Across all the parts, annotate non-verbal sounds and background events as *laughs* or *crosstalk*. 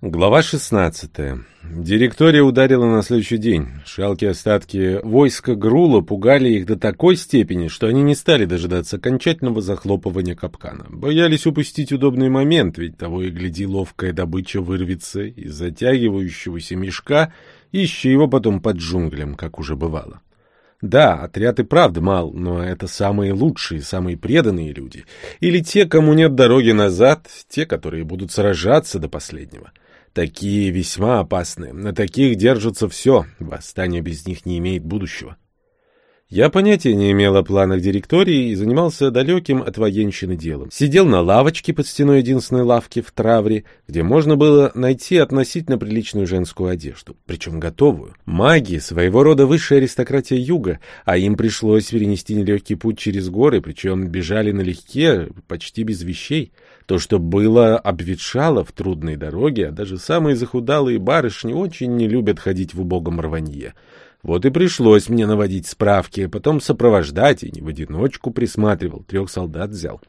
Глава 16. Директория ударила на следующий день. Шалкие остатки войска Грула пугали их до такой степени, что они не стали дожидаться окончательного захлопывания капкана. Боялись упустить удобный момент, ведь того и гляди ловкая добыча вырвется из затягивающегося мешка, ищи его потом под джунглям, как уже бывало. Да, отряд и правда мал, но это самые лучшие, самые преданные люди. Или те, кому нет дороги назад, те, которые будут сражаться до последнего. Такие весьма опасны. На таких держится все. Восстание без них не имеет будущего. Я понятия не имел о планах директории и занимался далеким от военщины делом. Сидел на лавочке под стеной единственной лавки в Травре, где можно было найти относительно приличную женскую одежду, причем готовую. Маги — своего рода высшая аристократия юга, а им пришлось перенести нелегкий путь через горы, причем бежали налегке, почти без вещей. То, что было, обветшало в трудной дороге, а даже самые захудалые барышни очень не любят ходить в убогом рванье. Вот и пришлось мне наводить справки, а потом сопровождать, и не в одиночку присматривал, трех солдат взял.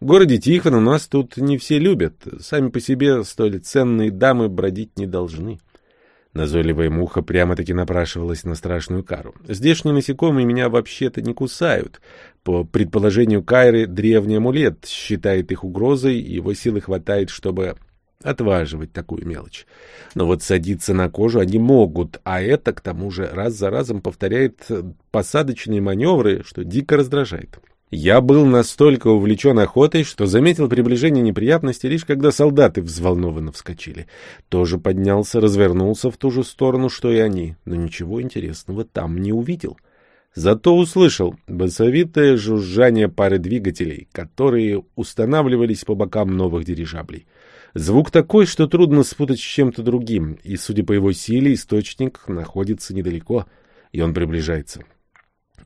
В городе Тихон у нас тут не все любят, сами по себе столь ценные дамы бродить не должны. Назойливая муха прямо-таки напрашивалась на страшную кару. Здешние насекомые меня вообще-то не кусают. По предположению Кайры, древний амулет считает их угрозой, его силы хватает, чтобы отваживать такую мелочь. Но вот садиться на кожу они могут, а это, к тому же, раз за разом повторяет посадочные маневры, что дико раздражает. Я был настолько увлечен охотой, что заметил приближение неприятностей лишь когда солдаты взволнованно вскочили. Тоже поднялся, развернулся в ту же сторону, что и они, но ничего интересного там не увидел. Зато услышал басовитое жужжание пары двигателей, которые устанавливались по бокам новых дирижаблей. Звук такой, что трудно спутать с чем-то другим, и, судя по его силе, источник находится недалеко, и он приближается.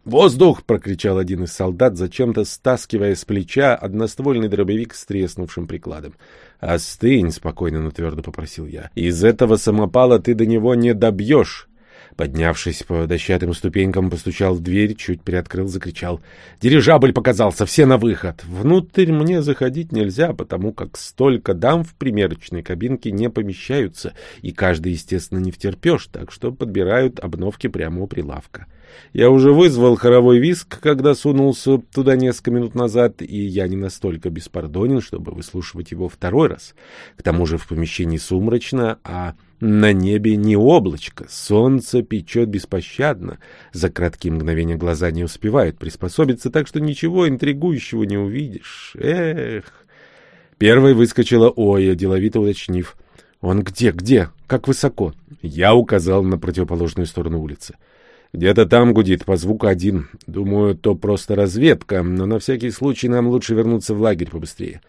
«Воздух!» — прокричал один из солдат, зачем-то стаскивая с плеча одноствольный дробовик с треснувшим прикладом. «Остынь!» — спокойно, но твердо попросил я. «Из этого самопала ты до него не добьешь!» Поднявшись по дощатым ступенькам, постучал в дверь, чуть приоткрыл, закричал. «Дирижабль показался! Все на выход!» Внутрь мне заходить нельзя, потому как столько дам в примерочной кабинке не помещаются, и каждый, естественно, не втерпешь, так что подбирают обновки прямо у прилавка. Я уже вызвал хоровой виск, когда сунулся туда несколько минут назад, и я не настолько беспардонен, чтобы выслушивать его второй раз. К тому же в помещении сумрачно, а на небе не облачко, солнце печет беспощадно. За краткие мгновения глаза не успевают приспособиться, так что ничего интригующего не увидишь. Эх! Первой выскочила Оя, деловито уточнив. «Он где, где? Как высоко?» Я указал на противоположную сторону улицы. «Где-то там гудит, по звуку один. Думаю, то просто разведка, но на всякий случай нам лучше вернуться в лагерь побыстрее».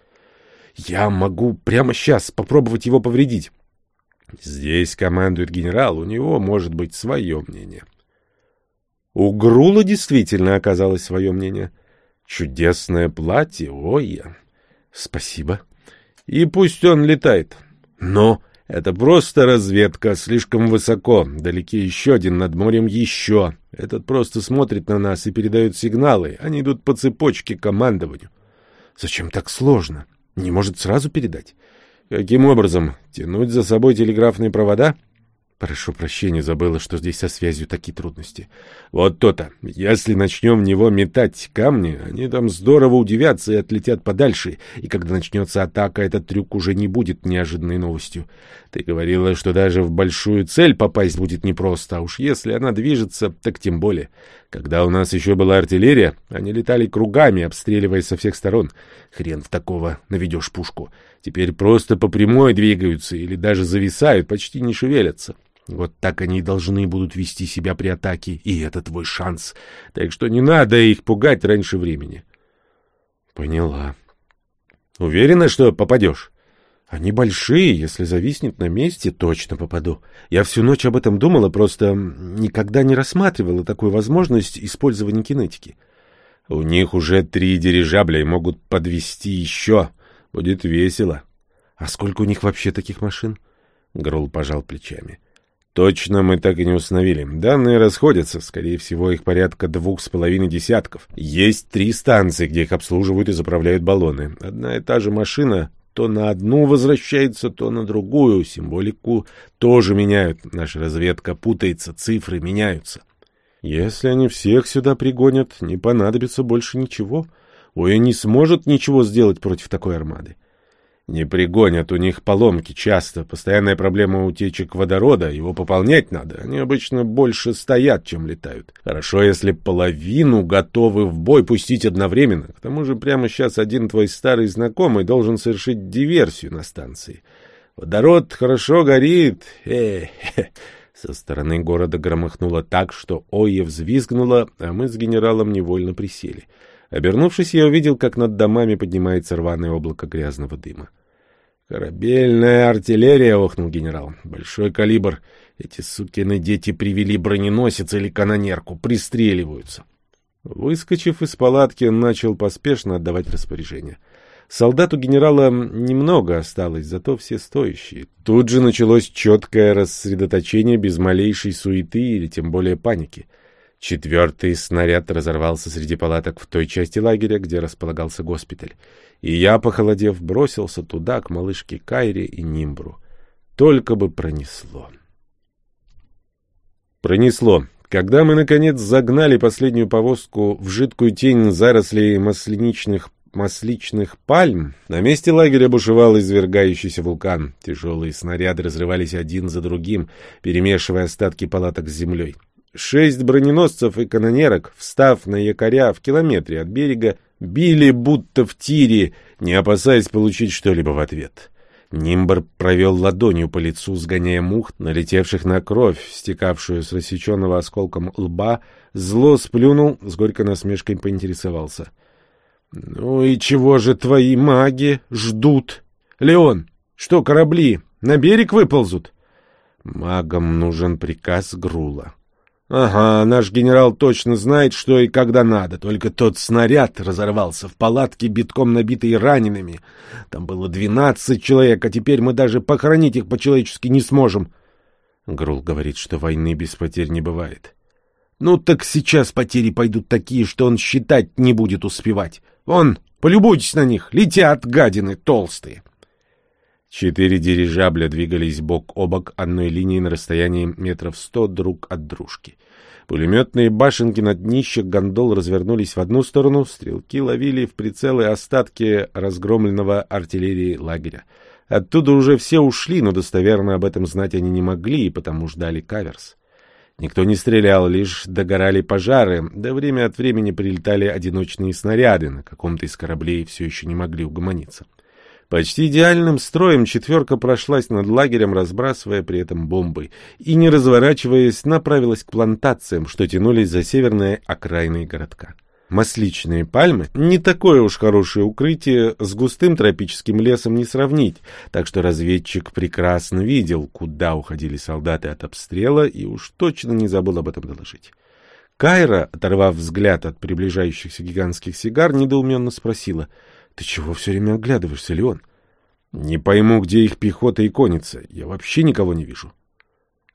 «Я могу прямо сейчас попробовать его повредить». Здесь командует генерал, у него может быть свое мнение. У Грула действительно оказалось свое мнение. Чудесное платье, ой я. Спасибо. И пусть он летает. Но это просто разведка, слишком высоко. Далеки еще один, над морем еще. Этот просто смотрит на нас и передает сигналы. Они идут по цепочке командованию. Зачем так сложно? Не может сразу передать? Каким образом? Тянуть за собой телеграфные провода? Прошу прощения, забыла, что здесь со связью такие трудности. Вот то-то. Если начнем в него метать камни, они там здорово удивятся и отлетят подальше, и когда начнется атака, этот трюк уже не будет неожиданной новостью. Ты говорила, что даже в большую цель попасть будет непросто, а уж если она движется, так тем более. Когда у нас еще была артиллерия, они летали кругами, обстреливая со всех сторон. Хрен в такого наведешь пушку. Теперь просто по прямой двигаются или даже зависают, почти не шевелятся. Вот так они и должны будут вести себя при атаке, и это твой шанс. Так что не надо их пугать раньше времени. Поняла. Уверена, что попадешь? Они большие, если зависнет на месте, точно попаду. Я всю ночь об этом думала, просто никогда не рассматривала такую возможность использования кинетики. У них уже три дирижабля и могут подвести еще. Будет весело. А сколько у них вообще таких машин? Грол пожал плечами. Точно мы так и не установили. Данные расходятся. Скорее всего, их порядка двух с половиной десятков. Есть три станции, где их обслуживают и заправляют баллоны. Одна и та же машина то на одну возвращается, то на другую. Символику тоже меняют. Наша разведка путается, цифры меняются. Если они всех сюда пригонят, не понадобится больше ничего. Ой, не сможет ничего сделать против такой армады. Не пригонят, у них поломки часто, постоянная проблема утечек водорода, его пополнять надо. Они обычно больше стоят, чем летают. Хорошо, если половину готовы в бой пустить одновременно. К тому же прямо сейчас один твой старый знакомый должен совершить диверсию на станции. Водород хорошо горит. Э, -э. Со стороны города громыхнуло так, что Ойе взвизгнула, а мы с генералом невольно присели. Обернувшись, я увидел, как над домами поднимается рваное облако грязного дыма. «Корабельная артиллерия!» — охнул генерал. «Большой калибр. Эти сукины дети привели броненосец или канонерку. Пристреливаются». Выскочив из палатки, он начал поспешно отдавать распоряжение. Солдат у генерала немного осталось, зато все стоящие. Тут же началось четкое рассредоточение без малейшей суеты или тем более паники. Четвертый снаряд разорвался среди палаток в той части лагеря, где располагался госпиталь. И я, похолодев, бросился туда, к малышке Кайре и Нимбру. Только бы пронесло. Пронесло. Когда мы, наконец, загнали последнюю повозку в жидкую тень зарослей масляничных масличных пальм, на месте лагеря бушевал извергающийся вулкан. Тяжелые снаряды разрывались один за другим, перемешивая остатки палаток с землей. Шесть броненосцев и канонерок, встав на якоря в километре от берега, били будто в тире, не опасаясь получить что-либо в ответ. Нимбр провел ладонью по лицу, сгоняя мух, налетевших на кровь, стекавшую с рассеченного осколком лба, зло сплюнул, с горькой насмешкой поинтересовался. — Ну и чего же твои маги ждут? Леон, что корабли на берег выползут? Магам нужен приказ Грула. Ага, наш генерал точно знает, что и когда надо. Только тот снаряд разорвался в палатке, битком набитой ранеными. Там было двенадцать человек, а теперь мы даже похоронить их по-человечески не сможем. Грул говорит, что войны без потерь не бывает. Ну так сейчас потери пойдут такие, что он считать не будет успевать. Вон, полюбуйтесь на них, летят гадины толстые. Четыре дирижабля двигались бок о бок одной линией на расстоянии метров сто друг от дружки. Пулеметные башенки на днищах гондол развернулись в одну сторону, стрелки ловили в прицелы остатки разгромленного артиллерии лагеря. Оттуда уже все ушли, но достоверно об этом знать они не могли, и потому ждали каверс. Никто не стрелял, лишь догорали пожары, да время от времени прилетали одиночные снаряды, на каком-то из кораблей все еще не могли угомониться. Почти идеальным строем четверка прошлась над лагерем, разбрасывая при этом бомбы, и, не разворачиваясь, направилась к плантациям, что тянулись за северной окраиной городка. Масличные пальмы — не такое уж хорошее укрытие, с густым тропическим лесом не сравнить, так что разведчик прекрасно видел, куда уходили солдаты от обстрела, и уж точно не забыл об этом доложить. Кайра, оторвав взгляд от приближающихся гигантских сигар, недоуменно спросила — ты чего все время оглядываешься, Леон? Не пойму, где их пехота и конница. Я вообще никого не вижу.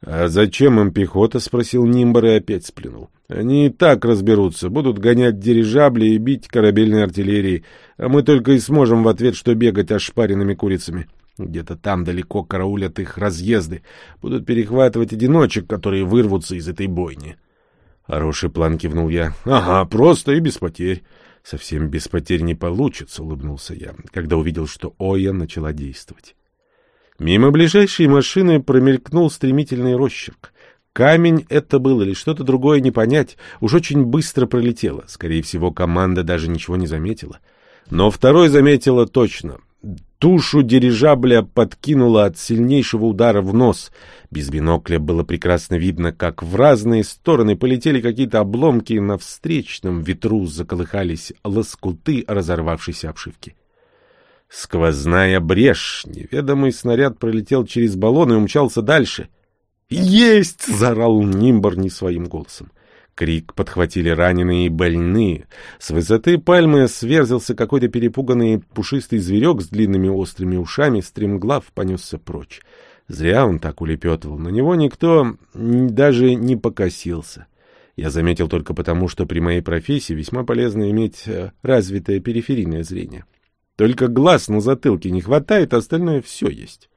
А зачем им пехота? спросил Нимбар и опять сплюнул. Они и так разберутся, будут гонять дирижабли и бить корабельной артиллерией, а мы только и сможем в ответ, что бегать ошпаренными курицами. Где-то там далеко караулят их разъезды, будут перехватывать одиночек, которые вырвутся из этой бойни. Хороший план кивнул я. Ага, просто и без потерь. Совсем без потерь не получится, улыбнулся я, когда увидел, что Оя начала действовать. Мимо ближайшей машины промелькнул стремительный росчерк. Камень это был или что-то другое не понять, уж очень быстро пролетело. Скорее всего, команда даже ничего не заметила. Но второй заметила точно. Тушу дирижабля подкинуло от сильнейшего удара в нос. Без бинокля было прекрасно видно, как в разные стороны полетели какие-то обломки, и на встречном ветру заколыхались лоскуты разорвавшейся обшивки. Сквозная брешь. Неведомый снаряд пролетел через баллон и умчался дальше. «Есть!» — заорал Нимбор не своим голосом. Крик подхватили раненые и больные. С высоты пальмы сверзился какой-то перепуганный пушистый зверек с длинными острыми ушами, стремглав понесся прочь. Зря он так улепетывал, на него никто даже не покосился. Я заметил только потому, что при моей профессии весьма полезно иметь э, развитое периферийное зрение. Только глаз на затылке не хватает, остальное все есть.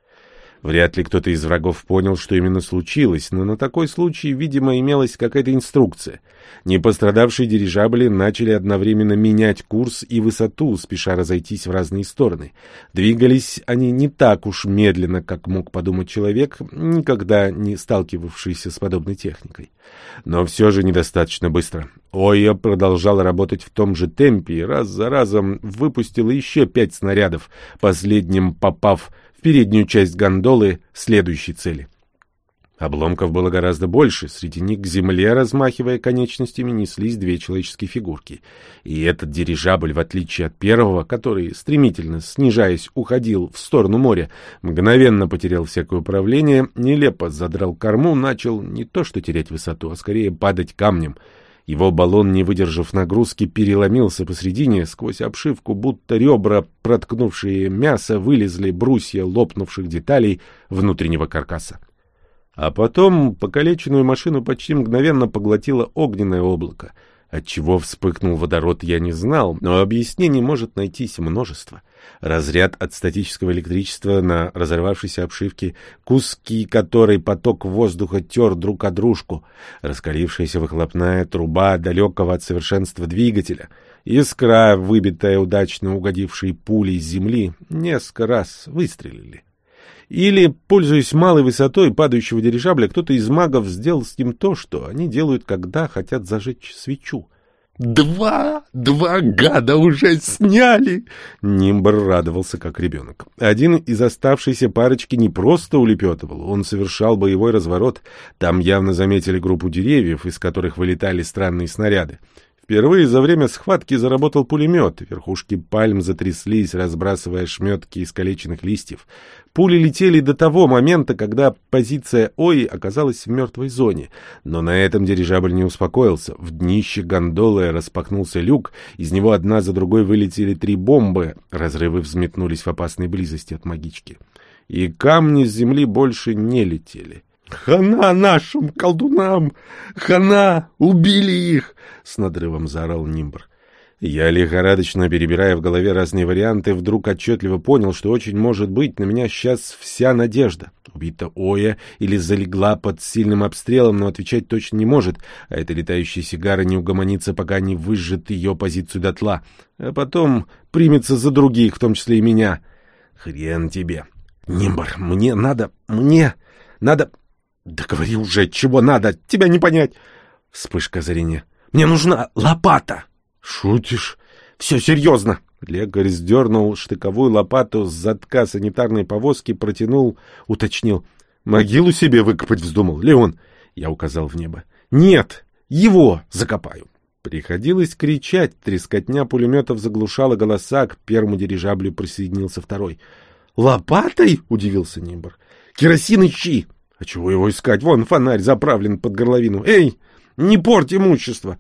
Вряд ли кто-то из врагов понял, что именно случилось, но на такой случай, видимо, имелась какая-то инструкция. Непострадавшие дирижабли начали одновременно менять курс и высоту, спеша разойтись в разные стороны. Двигались они не так уж медленно, как мог подумать человек, никогда не сталкивавшийся с подобной техникой. Но все же недостаточно быстро. Оя продолжала работать в том же темпе и раз за разом выпустила еще пять снарядов, последним попав переднюю часть гондолы следующей цели. Обломков было гораздо больше, среди них к земле, размахивая конечностями, неслись две человеческие фигурки. И этот дирижабль, в отличие от первого, который, стремительно снижаясь, уходил в сторону моря, мгновенно потерял всякое управление, нелепо задрал корму, начал не то что терять высоту, а скорее падать камнем — его баллон, не выдержав нагрузки, переломился посредине, сквозь обшивку, будто ребра, проткнувшие мясо, вылезли брусья лопнувших деталей внутреннего каркаса. А потом покалеченную машину почти мгновенно поглотило огненное облако — Отчего вспыхнул водород, я не знал, но объяснений может найтись множество. Разряд от статического электричества на разорвавшейся обшивке, куски которой поток воздуха тер друг о дружку, раскалившаяся выхлопная труба далекого от совершенства двигателя, искра, выбитая удачно угодившей пулей земли, несколько раз выстрелили. Или, пользуясь малой высотой падающего дирижабля, кто-то из магов сделал с ним то, что они делают, когда хотят зажечь свечу. «Два! Два гада уже сняли!» Нимбр радовался, как ребенок. Один из оставшейся парочки не просто улепетывал, он совершал боевой разворот. Там явно заметили группу деревьев, из которых вылетали странные снаряды. Впервые за время схватки заработал пулемет, верхушки пальм затряслись, разбрасывая шметки искалеченных листьев. Пули летели до того момента, когда позиция Ои оказалась в мертвой зоне. Но на этом дирижабль не успокоился. В днище гондолы распахнулся люк, из него одна за другой вылетели три бомбы, разрывы взметнулись в опасной близости от магички. И камни с земли больше не летели. «Хана нашим колдунам! Хана! Убили их!» — с надрывом заорал Нимбр. Я, лихорадочно перебирая в голове разные варианты, вдруг отчетливо понял, что очень может быть на меня сейчас вся надежда. Убита Оя или залегла под сильным обстрелом, но отвечать точно не может, а эта летающая сигара не угомонится, пока не выжжет ее позицию дотла, а потом примется за других, в том числе и меня. Хрен тебе. Нимбр, мне надо... мне... надо... Да говори уже, чего надо, тебя не понять. Вспышка озарения. Мне нужна лопата. Шутишь? Все серьезно. Лекарь сдернул штыковую лопату с затка санитарной повозки, протянул, уточнил. Могилу себе выкопать вздумал, Леон? Я указал в небо. Нет, его закопаю. Приходилось кричать, трескотня пулеметов заглушала голоса, к первому дирижаблю присоединился второй. «Лопатой?» — удивился Нимбр. «Керосин ищи!» А чего его искать? Вон фонарь заправлен под горловину. Эй, не порть имущество!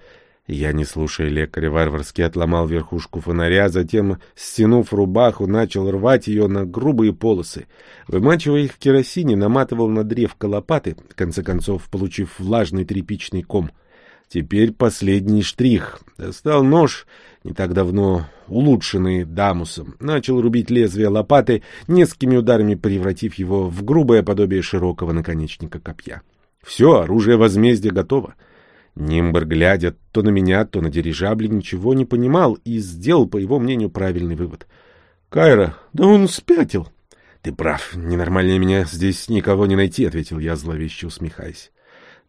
Я, не слушая лекаря, варварски отломал верхушку фонаря, затем, стянув рубаху, начал рвать ее на грубые полосы. Вымачивая их в керосине, наматывал на древко лопаты, в конце концов, получив влажный тряпичный ком — Теперь последний штрих. Достал нож, не так давно улучшенный Дамусом, начал рубить лезвие лопаты, несколькими ударами превратив его в грубое подобие широкого наконечника копья. Все, оружие возмездия готово. Нимбр, глядя то на меня, то на дирижабль, ничего не понимал и сделал, по его мнению, правильный вывод. — Кайра, да он спятил. — Ты прав, ненормальнее меня здесь никого не найти, — ответил я, зловеще усмехаясь.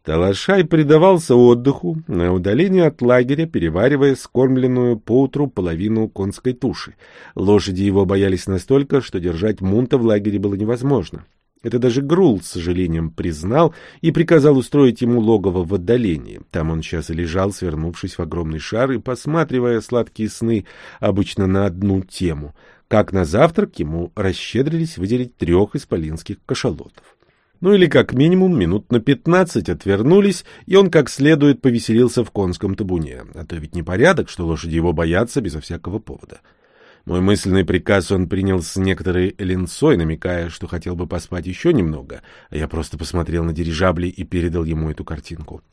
Талашай предавался отдыху на удалении от лагеря, переваривая скормленную поутру половину конской туши. Лошади его боялись настолько, что держать мунта в лагере было невозможно. Это даже Грул с сожалением признал и приказал устроить ему логово в отдалении. Там он сейчас лежал, свернувшись в огромный шар и посматривая сладкие сны обычно на одну тему. Как на завтрак ему расщедрились выделить трех исполинских кашалотов. Ну или как минимум минут на пятнадцать отвернулись, и он как следует повеселился в конском табуне. А то ведь непорядок, что лошади его боятся безо всякого повода. Мой мысленный приказ он принял с некоторой ленцой, намекая, что хотел бы поспать еще немного, а я просто посмотрел на дирижабли и передал ему эту картинку.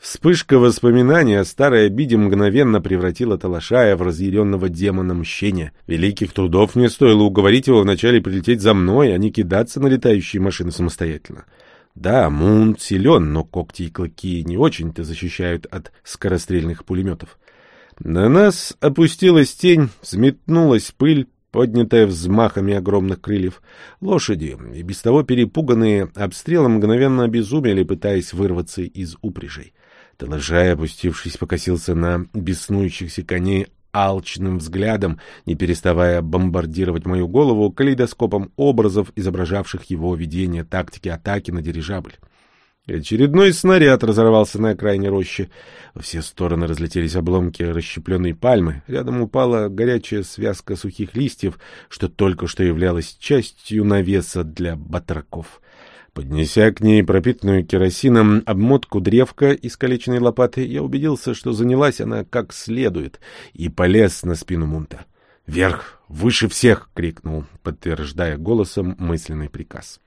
Вспышка воспоминаний о старой обиде мгновенно превратила Талашая в разъяренного демона мщения. Великих трудов мне стоило уговорить его вначале прилететь за мной, а не кидаться на летающие машины самостоятельно. Да, Мунт силен, но когти и клыки не очень-то защищают от скорострельных пулеметов. На нас опустилась тень, взметнулась пыль, поднятая взмахами огромных крыльев. Лошади, и без того перепуганные обстрелом, мгновенно обезумели, пытаясь вырваться из упряжей. Талажай, опустившись, покосился на беснующихся коней алчным взглядом, не переставая бомбардировать мою голову калейдоскопом образов, изображавших его видение тактики атаки на дирижабль. Очередной снаряд разорвался на окраине рощи. Во все стороны разлетелись обломки расщепленной пальмы. Рядом упала горячая связка сухих листьев, что только что являлась частью навеса для батраков. Поднеся к ней пропитанную керосином обмотку древка искалеченной лопаты, я убедился, что занялась она как следует, и полез на спину Мунта. «Вверх! Выше всех!» — крикнул, подтверждая голосом мысленный приказ.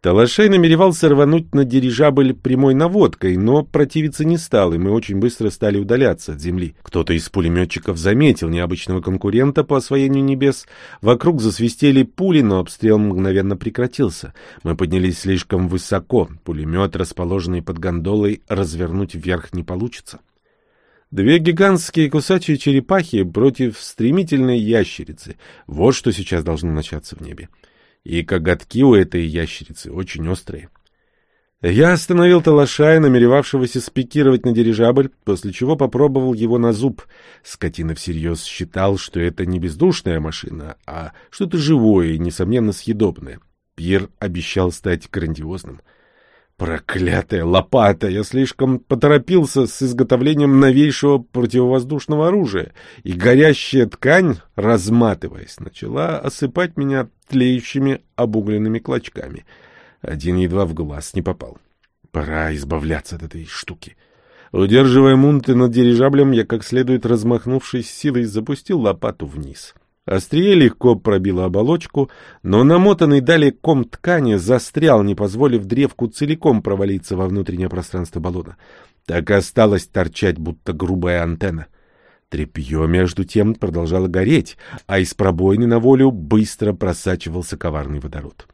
Талашей намеревался рвануть на дирижабль прямой наводкой, но противиться не стал, и мы очень быстро стали удаляться от земли. Кто-то из пулеметчиков заметил необычного конкурента по освоению небес. Вокруг засвистели пули, но обстрел мгновенно прекратился. Мы поднялись слишком высоко. Пулемет, расположенный под гондолой, развернуть вверх не получится. Две гигантские кусачие черепахи против стремительной ящерицы. Вот что сейчас должно начаться в небе и коготки у этой ящерицы очень острые. Я остановил Талашая, намеревавшегося спикировать на дирижабль, после чего попробовал его на зуб. Скотина всерьез считал, что это не бездушная машина, а что-то живое и, несомненно, съедобное. Пьер обещал стать грандиозным. Проклятая лопата! Я слишком поторопился с изготовлением новейшего противовоздушного оружия, и горящая ткань, разматываясь, начала осыпать меня тлеющими обугленными клочками. Один едва в глаз не попал. Пора избавляться от этой штуки. Удерживая мунты над дирижаблем, я, как следует размахнувшись силой, запустил лопату вниз. — Острие легко пробило оболочку, но намотанный далее ком ткани застрял, не позволив древку целиком провалиться во внутреннее пространство баллона. Так и осталось торчать, будто грубая антенна. Трепье, между тем, продолжало гореть, а из пробоины на волю быстро просачивался коварный водород.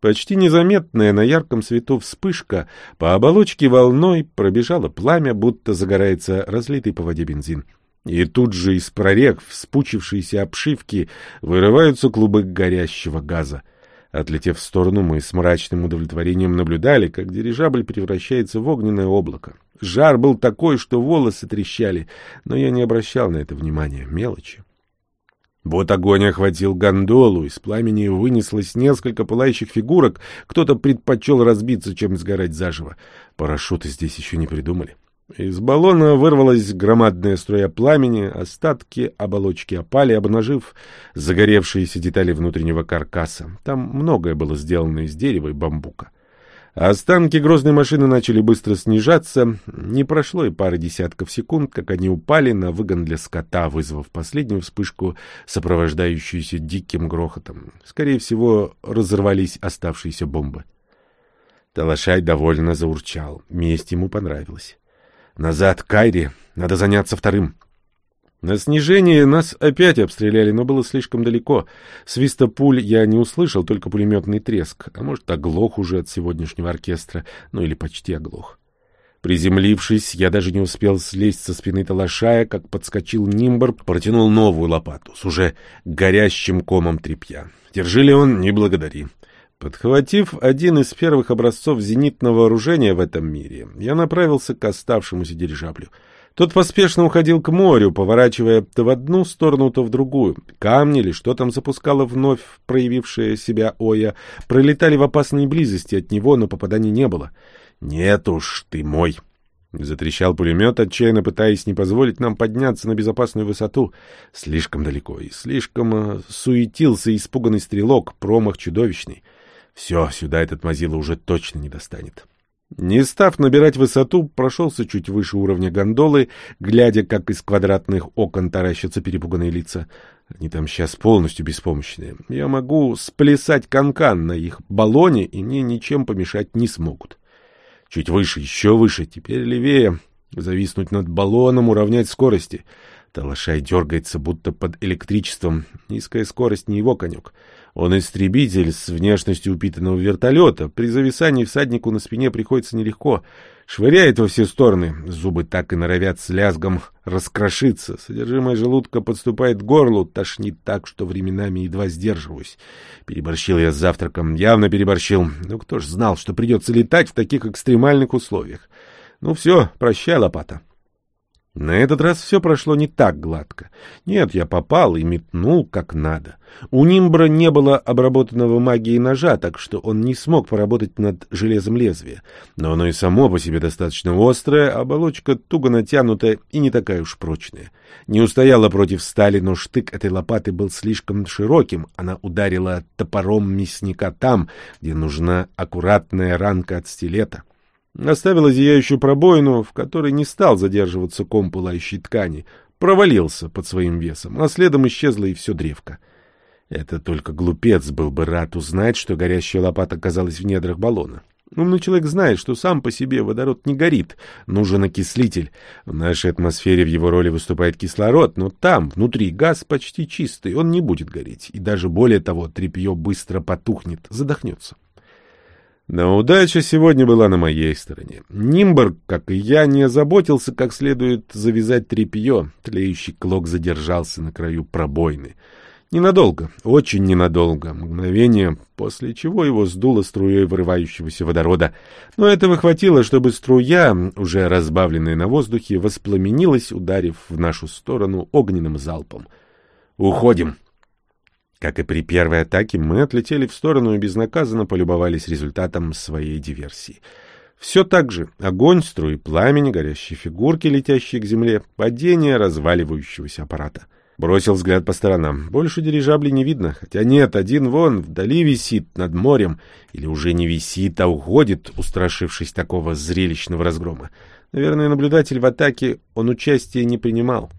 Почти незаметная на ярком свету вспышка по оболочке волной пробежала пламя, будто загорается разлитый по воде бензин. И тут же из прорех вспучившейся обшивки вырываются клубы горящего газа. Отлетев в сторону, мы с мрачным удовлетворением наблюдали, как дирижабль превращается в огненное облако. Жар был такой, что волосы трещали, но я не обращал на это внимания. Мелочи. Вот огонь охватил гондолу, из пламени вынеслось несколько пылающих фигурок, кто-то предпочел разбиться, чем сгорать заживо. Парашюты здесь еще не придумали. Из баллона вырвалась громадная струя пламени, остатки оболочки опали, обнажив загоревшиеся детали внутреннего каркаса. Там многое было сделано из дерева и бамбука. Останки грозной машины начали быстро снижаться. Не прошло и пары десятков секунд, как они упали на выгон для скота, вызвав последнюю вспышку, сопровождающуюся диким грохотом. Скорее всего, разорвались оставшиеся бомбы. Талашай довольно заурчал. Месть ему понравилась. Назад, Кайри. Надо заняться вторым. На снижении нас опять обстреляли, но было слишком далеко. Свиста пуль я не услышал, только пулеметный треск. А может, оглох уже от сегодняшнего оркестра, ну или почти оглох. Приземлившись, я даже не успел слезть со спины Талашая, как подскочил Нимбр, протянул новую лопату с уже горящим комом тряпья. «Держи, Леон, не благодари. Подхватив один из первых образцов зенитного вооружения в этом мире, я направился к оставшемуся дирижаблю. Тот поспешно уходил к морю, поворачивая то в одну сторону, то в другую. Камни или что там запускало вновь проявившее себя Оя, пролетали в опасной близости от него, но попаданий не было. «Нет уж, ты мой!» Затрещал пулемет, отчаянно пытаясь не позволить нам подняться на безопасную высоту. Слишком далеко и слишком э, суетился испуганный стрелок, промах чудовищный. Все, сюда этот мазила уже точно не достанет. Не став набирать высоту, прошелся чуть выше уровня гондолы, глядя, как из квадратных окон таращатся перепуганные лица. Они там сейчас полностью беспомощные. Я могу сплясать канкан -кан на их баллоне, и мне ничем помешать не смогут. Чуть выше, еще выше, теперь левее. Зависнуть над баллоном, уравнять скорости. Талашай дергается, будто под электричеством. Низкая скорость не его конек. Он истребитель с внешностью упитанного вертолета. При зависании всаднику на спине приходится нелегко. Швыряет во все стороны. Зубы так и норовят с лязгом раскрошиться. Содержимое желудка подступает к горлу. Тошнит так, что временами едва сдерживаюсь. Переборщил я с завтраком. Явно переборщил. Но кто ж знал, что придется летать в таких экстремальных условиях. Ну все, прощай, лопата. На этот раз все прошло не так гладко. Нет, я попал и метнул как надо. У Нимбра не было обработанного магией ножа, так что он не смог поработать над железом лезвия. Но оно и само по себе достаточно острое, оболочка туго натянутая и не такая уж прочная. Не устояла против стали, но штык этой лопаты был слишком широким. Она ударила топором мясника там, где нужна аккуратная ранка от стилета. Оставила зияющую пробоину, в которой не стал задерживаться ком пылающей ткани, провалился под своим весом, а следом исчезла и все древко. Это только глупец был бы рад узнать, что горящая лопата оказалась в недрах баллона. Умный человек знает, что сам по себе водород не горит, нужен окислитель. В нашей атмосфере в его роли выступает кислород, но там, внутри, газ почти чистый, он не будет гореть. И даже более того, тряпье быстро потухнет, задохнется. Но удача сегодня была на моей стороне. Нимборг, как и я, не озаботился как следует завязать тряпье. Тлеющий клок задержался на краю пробоины. Ненадолго, очень ненадолго, мгновение, после чего его сдуло струей вырывающегося водорода. Но этого хватило, чтобы струя, уже разбавленная на воздухе, воспламенилась, ударив в нашу сторону огненным залпом. «Уходим!» Как и при первой атаке, мы отлетели в сторону и безнаказанно полюбовались результатом своей диверсии. Все так же огонь, струи пламени, горящие фигурки, летящие к земле, падение разваливающегося аппарата. Бросил взгляд по сторонам. Больше дирижаблей не видно, хотя нет, один вон вдали висит над морем, или уже не висит, а уходит, устрашившись такого зрелищного разгрома. Наверное, наблюдатель в атаке он участия не принимал.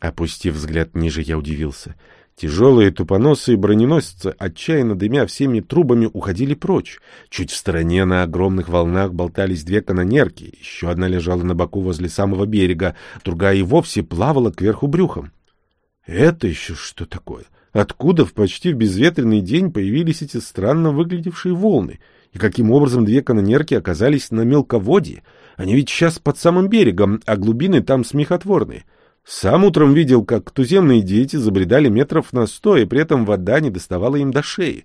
Опустив взгляд ниже, я удивился — Тяжелые тупоносые броненосцы, отчаянно дымя всеми трубами, уходили прочь. Чуть в стороне на огромных волнах болтались две канонерки, еще одна лежала на боку возле самого берега, другая и вовсе плавала кверху брюхом. Это еще что такое? Откуда в почти в безветренный день появились эти странно выглядевшие волны? И каким образом две канонерки оказались на мелководье? Они ведь сейчас под самым берегом, а глубины там смехотворные. Сам утром видел, как туземные дети забредали метров на сто, и при этом вода не доставала им до шеи.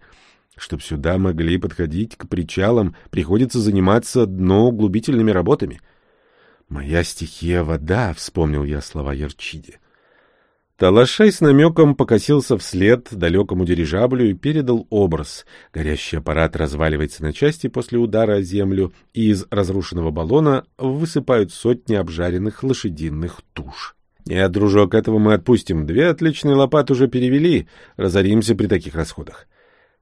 Чтоб сюда могли подходить к причалам, приходится заниматься дноуглубительными работами. «Моя стихия — вода», — вспомнил я слова Ярчиди. Талашай с намеком покосился вслед далекому дирижаблю и передал образ. Горящий аппарат разваливается на части после удара о землю, и из разрушенного баллона высыпают сотни обжаренных лошадиных туш. Нет, дружок, этого мы отпустим. Две отличные лопаты уже перевели. Разоримся при таких расходах.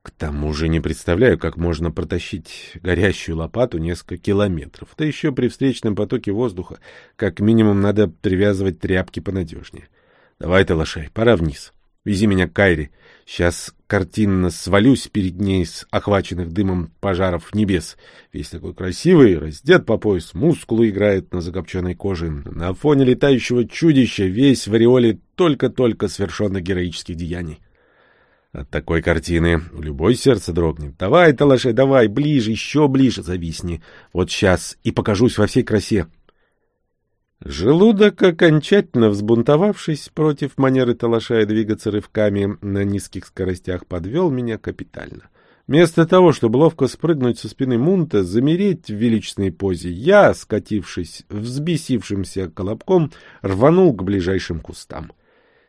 К тому же не представляю, как можно протащить горящую лопату несколько километров. Да еще при встречном потоке воздуха. Как минимум надо привязывать тряпки понадежнее. Давай, Талашай, пора вниз. Вези меня к Кайре. Сейчас картинно свалюсь перед ней с охваченных дымом пожаров небес. Весь такой красивый, раздет по пояс, мускулы играет на закопченной коже. На фоне летающего чудища весь в ореоле только-только совершенных героических деяний. От такой картины любой сердце дрогнет. Давай, Талашай, давай, ближе, еще ближе зависни. Вот сейчас и покажусь во всей красе. Желудок, окончательно взбунтовавшись против манеры Талашая двигаться рывками на низких скоростях, подвел меня капитально. Вместо того, чтобы ловко спрыгнуть со спины Мунта, замереть в величественной позе, я, скатившись взбесившимся колобком, рванул к ближайшим кустам.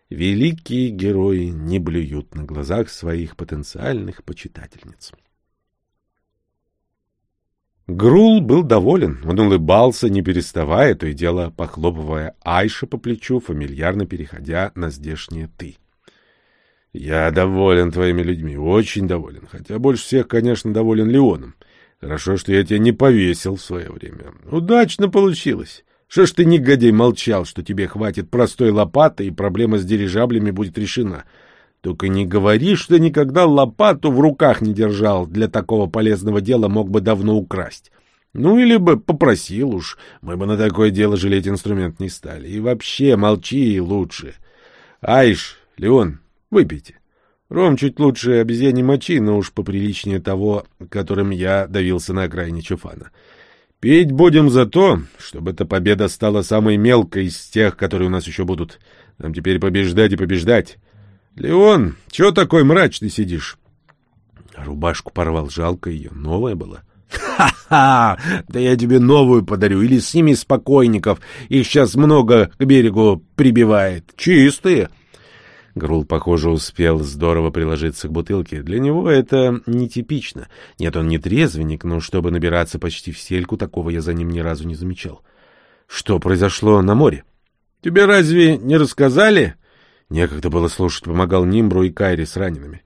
Великие герои не блюют на глазах своих потенциальных почитательниц. Грул был доволен, он улыбался, не переставая, то и дело похлопывая Айша по плечу, фамильярно переходя на здешнее «ты». «Я доволен твоими людьми, очень доволен, хотя больше всех, конечно, доволен Леоном. Хорошо, что я тебя не повесил в свое время. Удачно получилось. Что ж ты, негодяй, молчал, что тебе хватит простой лопаты, и проблема с дирижаблями будет решена?» Только не говори, что никогда лопату в руках не держал. Для такого полезного дела мог бы давно украсть. Ну, или бы попросил уж. Мы бы на такое дело жалеть инструмент не стали. И вообще, молчи лучше. Айш, Леон, выпейте. Ром чуть лучше обезьяни мочи, но уж поприличнее того, которым я давился на окраине Чуфана. Пить будем за то, чтобы эта победа стала самой мелкой из тех, которые у нас еще будут. Нам теперь побеждать и побеждать. Леон, чего такой мрачный сидишь? Рубашку порвал, жалко ее, новая была. «Ха-ха! Да я тебе новую подарю, или сними с покойников, их сейчас много к берегу прибивает. Чистые!» Грул, похоже, успел здорово приложиться к бутылке. Для него это нетипично. Нет, он не трезвенник, но чтобы набираться почти в сельку, такого я за ним ни разу не замечал. Что произошло на море? Тебе разве не рассказали? Некогда было слушать, помогал Нимбру и Кайре с ранеными.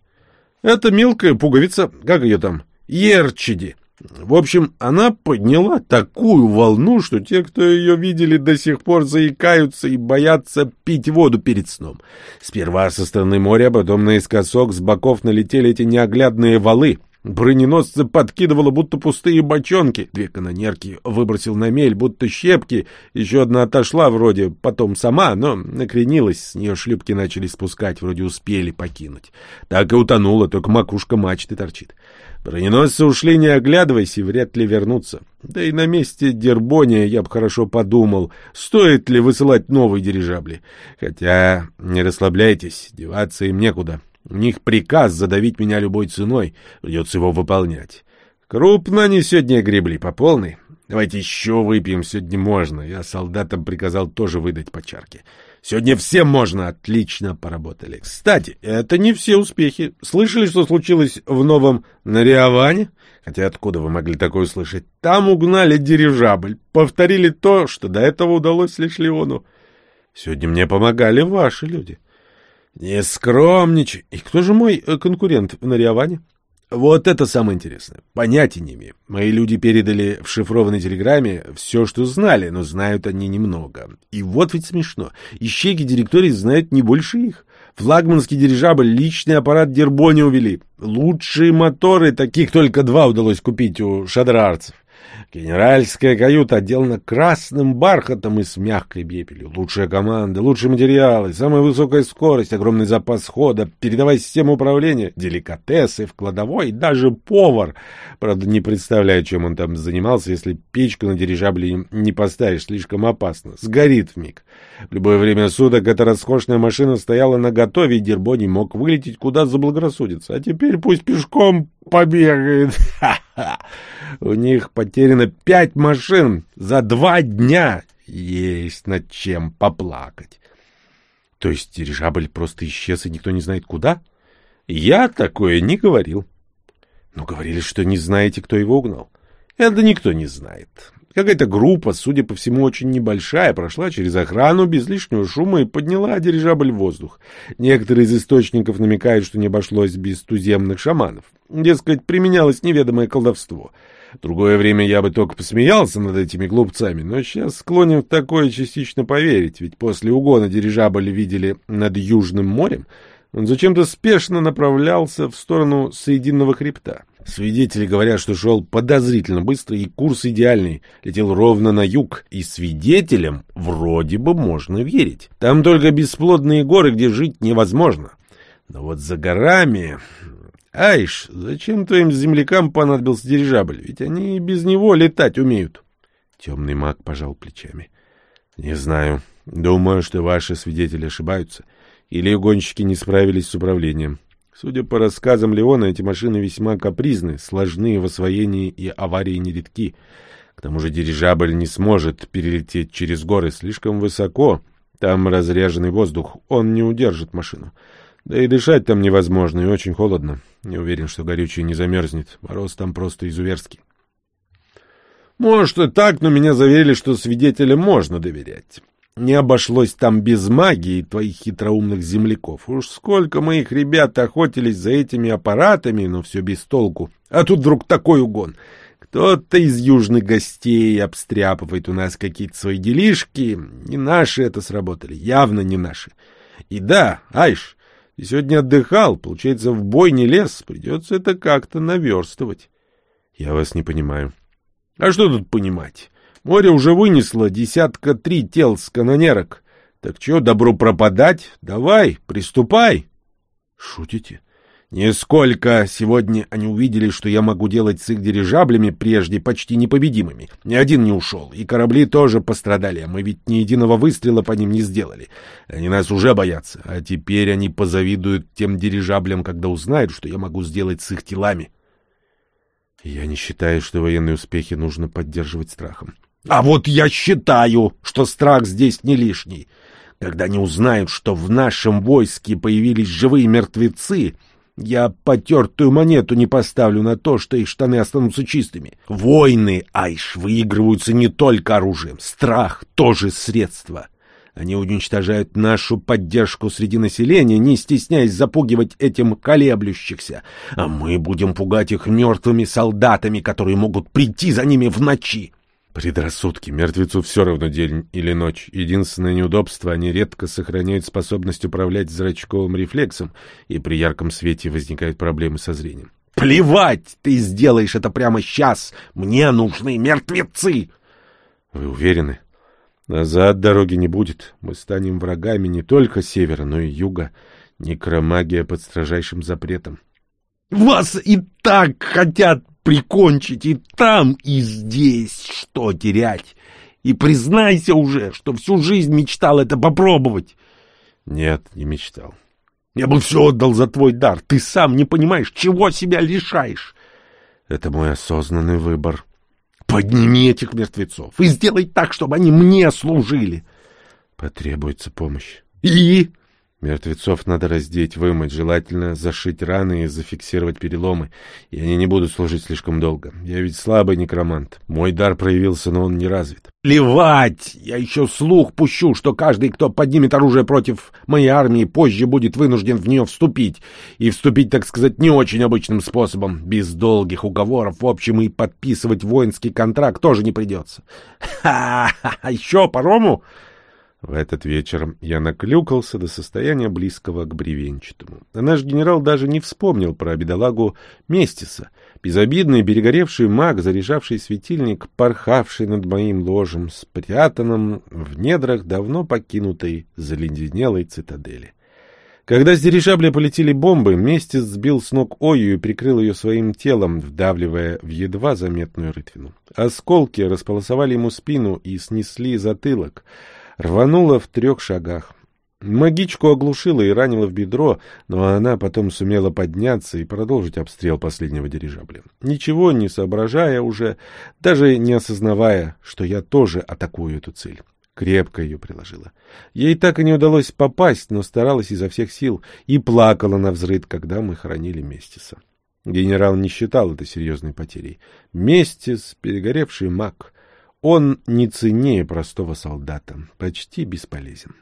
Это мелкая пуговица, как ее там, Ерчиди. В общем, она подняла такую волну, что те, кто ее видели, до сих пор заикаются и боятся пить воду перед сном. Сперва со стороны моря, а потом наискосок с боков налетели эти неоглядные валы — Броненосцы подкидывало, будто пустые бочонки. Две канонерки выбросил на мель, будто щепки. Еще одна отошла вроде, потом сама, но накренилась. С нее шлюпки начали спускать, вроде успели покинуть. Так и утонула, только макушка мачты торчит. Броненосцы ушли, не оглядываясь, и вряд ли вернутся. Да и на месте Дербония я бы хорошо подумал, стоит ли высылать новые дирижабли. Хотя, не расслабляйтесь, деваться им некуда. У них приказ задавить меня любой ценой, придется его выполнять. Крупно они сегодня гребли, по полной. Давайте еще выпьем, сегодня можно. Я солдатам приказал тоже выдать по чарке. Сегодня всем можно, отлично поработали. Кстати, это не все успехи. Слышали, что случилось в новом Нариаване? Хотя откуда вы могли такое услышать? Там угнали дирижабль, повторили то, что до этого удалось лишь Леону. Сегодня мне помогали ваши люди. — не скромничай. И кто же мой э, конкурент на Риаване? Вот это самое интересное. Понятия не имею. Мои люди передали в шифрованной телеграмме все, что знали, но знают они немного. И вот ведь смешно. Ищейки директории знают не больше их. Флагманский дирижабль, личный аппарат Дербони увели. Лучшие моторы, таких только два удалось купить у шадрарцев. Генеральская каюта отделана красным бархатом и с мягкой бепелью. Лучшая команда, лучшие материалы, самая высокая скорость, огромный запас хода, передовая система управления, деликатесы в кладовой, даже повар. Правда, не представляю, чем он там занимался, если печку на дирижабле не поставишь, слишком опасно. Сгорит вмиг. В любое время суток эта роскошная машина стояла на готове, и Дербо не мог вылететь куда заблагорассудится. А теперь пусть пешком побегает. У них потеряно пять машин за два дня. Есть над чем поплакать. То есть дирижабль просто исчез, и никто не знает куда? Я такое не говорил. Но говорили, что не знаете, кто его угнал. Это никто не знает. Какая-то группа, судя по всему, очень небольшая, прошла через охрану без лишнего шума и подняла дирижабль в воздух. Некоторые из источников намекают, что не обошлось без туземных шаманов. Дескать, применялось неведомое колдовство. В другое время я бы только посмеялся над этими глупцами, но сейчас склонен в такое частично поверить, ведь после угона дирижабль видели над Южным морем, он зачем-то спешно направлялся в сторону Соединного хребта. Свидетели говорят, что шел подозрительно быстро и курс идеальный, летел ровно на юг, и свидетелям вроде бы можно верить. Там только бесплодные горы, где жить невозможно. Но вот за горами... Айш, зачем твоим землякам понадобился дирижабль? Ведь они без него летать умеют. Темный маг пожал плечами. Не знаю. Думаю, что ваши свидетели ошибаются. Или гонщики не справились с управлением. Судя по рассказам Леона, эти машины весьма капризны, сложны в освоении и аварии нередки. К тому же дирижабль не сможет перелететь через горы слишком высоко. Там разряженный воздух, он не удержит машину. Да и дышать там невозможно и очень холодно. Не уверен, что горючее не замерзнет. Мороз там просто изуверский. Может и так, но меня заверили, что свидетелям можно доверять. Не обошлось там без магии твоих хитроумных земляков. Уж сколько моих ребят охотились за этими аппаратами, но все без толку. А тут вдруг такой угон. Кто-то из южных гостей обстряпывает у нас какие-то свои делишки. Не наши это сработали, явно не наши. И да, Айш, ты сегодня отдыхал, получается, в бой не лез. Придется это как-то наверстывать. Я вас не понимаю. А что тут понимать? Море уже вынесло десятка три тел с канонерок. Так чё, добру пропадать? Давай, приступай. Шутите? Нисколько. Сегодня они увидели, что я могу делать с их дирижаблями, прежде почти непобедимыми. Ни один не ушел, и корабли тоже пострадали, а мы ведь ни единого выстрела по ним не сделали. Они нас уже боятся, а теперь они позавидуют тем дирижаблям, когда узнают, что я могу сделать с их телами. Я не считаю, что военные успехи нужно поддерживать страхом. А вот я считаю, что страх здесь не лишний. Когда они узнают, что в нашем войске появились живые мертвецы, я потертую монету не поставлю на то, что их штаны останутся чистыми. Войны, айш, выигрываются не только оружием. Страх — тоже средство. Они уничтожают нашу поддержку среди населения, не стесняясь запугивать этим колеблющихся. А мы будем пугать их мертвыми солдатами, которые могут прийти за ними в ночи. Предрассудки. Мертвецу все равно день или ночь. Единственное неудобство — они редко сохраняют способность управлять зрачковым рефлексом, и при ярком свете возникают проблемы со зрением. «Плевать! Ты сделаешь это прямо сейчас! Мне нужны мертвецы!» «Вы уверены?» «Назад дороги не будет. Мы станем врагами не только севера, но и юга. Некромагия под строжайшим запретом». «Вас и так хотят прикончить и там, и здесь. Что терять? И признайся уже, что всю жизнь мечтал это попробовать. Нет, не мечтал. Я бы все отдал за твой дар. Ты сам не понимаешь, чего себя лишаешь. Это мой осознанный выбор. Подними этих мертвецов и сделай так, чтобы они мне служили. Потребуется помощь. И? Мертвецов надо раздеть, вымыть, желательно зашить раны и зафиксировать переломы, и они не будут служить слишком долго. Я ведь слабый некромант. Мой дар проявился, но он не развит. Плевать! Я еще слух пущу, что каждый, кто поднимет оружие против моей армии, позже будет вынужден в нее вступить. И вступить, так сказать, не очень обычным способом. Без долгих уговоров, в общем, и подписывать воинский контракт тоже не придется. *laughs* Ха-ха-ха! Еще парому? В этот вечер я наклюкался до состояния близкого к бревенчатому. А наш генерал даже не вспомнил про бедолагу Местиса, безобидный перегоревший маг, заряжавший светильник, порхавший над моим ложем, спрятанным в недрах давно покинутой заледенелой цитадели. Когда с дирижабля полетели бомбы, Местис сбил с ног Ою и прикрыл ее своим телом, вдавливая в едва заметную рытвину. Осколки располосовали ему спину и снесли затылок — рванула в трех шагах. Магичку оглушила и ранила в бедро, но она потом сумела подняться и продолжить обстрел последнего дирижабля. Ничего не соображая уже, даже не осознавая, что я тоже атакую эту цель. Крепко ее приложила. Ей так и не удалось попасть, но старалась изо всех сил и плакала на взрыд, когда мы хоронили Местиса. Генерал не считал это серьезной потерей. Местис, перегоревший маг — он не ценнее простого солдата, почти бесполезен.